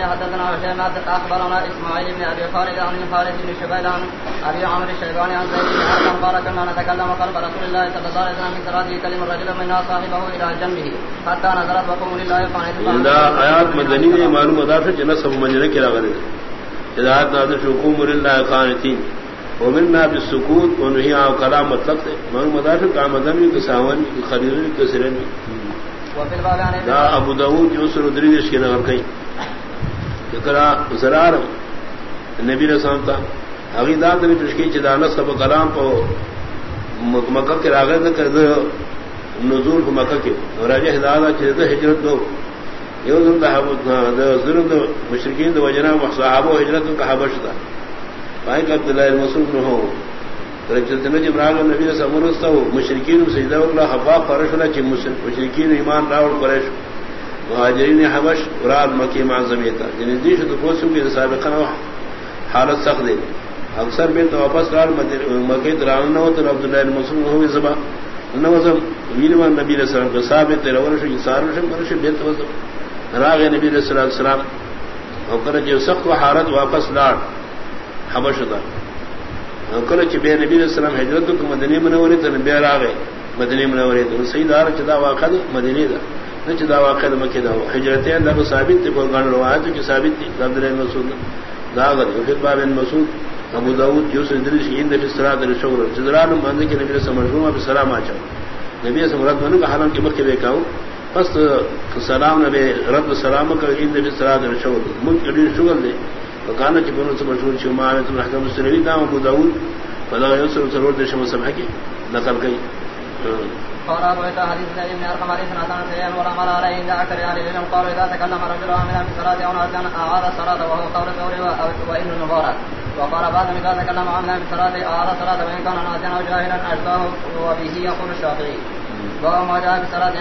الدنيا حدثنا هشام اخبرنا اسماعيل بن ابي خالد عن خالد بن شبيل عن ابي عمرو الشيباني عن زيد بن حاتم قال كنا نتكلم قلب رسول الله صلى الله عليه وسلم في صلاته كلم الرجل منا صاحبه الى جنبه حتى نظرت وقوم لله قانت آيات مدنی نے معلوم ادا سے جنت سب منجنے کی راغلے ہدایت نازل لله قانتين ومننا بالسكوت ونهي عن كلام مطلق ہے معلوم ادا سے کام مدنی کے ساون کی سرن دا ابو داود جو سر دریش کے ذکرا زرار نبی رسام تھا اگی داد نے پیش کی چدانا سب کلام کو مکہ کے راغے نہ کر دو نزول کو مکہ کے۔ راجہ ہدایت چہ ہجرت دو۔ یہ ظلم دو مشرکین دو وجنا صحابہ ہجرت کا حبش تھا پائے کہ عبداللہ المسعود نہ ہو۔ جب راغ نبی سمرست مشرقین سجدہ اللہ حفا فرش اللہ چی مشرقین ایمان راول قریش مہاجرین حبش ورال مکی مان زمیتا جنہی یعنی دیش تو پوسو کی سابقہ حالت سخت دے اکثر بین تو واپس رال مکی دران نہ ہو ہوتا عبداللہ المسلم ہوئی زبا نوزم ویلوان نبی علیہ السلام کا ثابت تیرا ورشو سارشم ورشو بیت وزم. راغ نبی علیہ السلام. اور کرا جو سخت و حالت واپس لار حبش دا. کل چ بے نبی السلام حجرت کو مدنی منورے تو بے راغے مدنی منورے تو سیدار چدا واقع مدنی دا نہ چدا واقع مکہ دا ہجرت دا کو ثابت تے کو گن روایت کی ثابت تھی. عبد اللہ مسعود دا غد پھر باب مسعود، ابو داؤد جو سے درش ہند فی الصلاه الشغل جدران مند کے نبی سے مرحوم اب سلام اچا نبی سے مراد من کا حالان کے مکہ بے کاو پس سلام نبی رب سلام کر ہند فی الصلاه الشغل من کڑی شغل دے. وکانا چی بنو سے مشہور چی امامت محکم سنوی دام ابو داود فلا یسر سرور دیش مسمح کی نقل گئی قال ابو عيسى حديث زيد بن ارقم حديث حسن سيئا والعمل عليه عند اكثر اهل العلم قالوا اذا تكلم رجل عاملا في صلاه او ناسيا اعاد الصلاه وهو قول ثوري وان المبارك وقال بعض اذا تكلم عاملا في صلاه اعاد الصلاه وان كان ناسيا او جاهلا اجزاه وبه يقول الشافعي وهو ما جاء في صلاه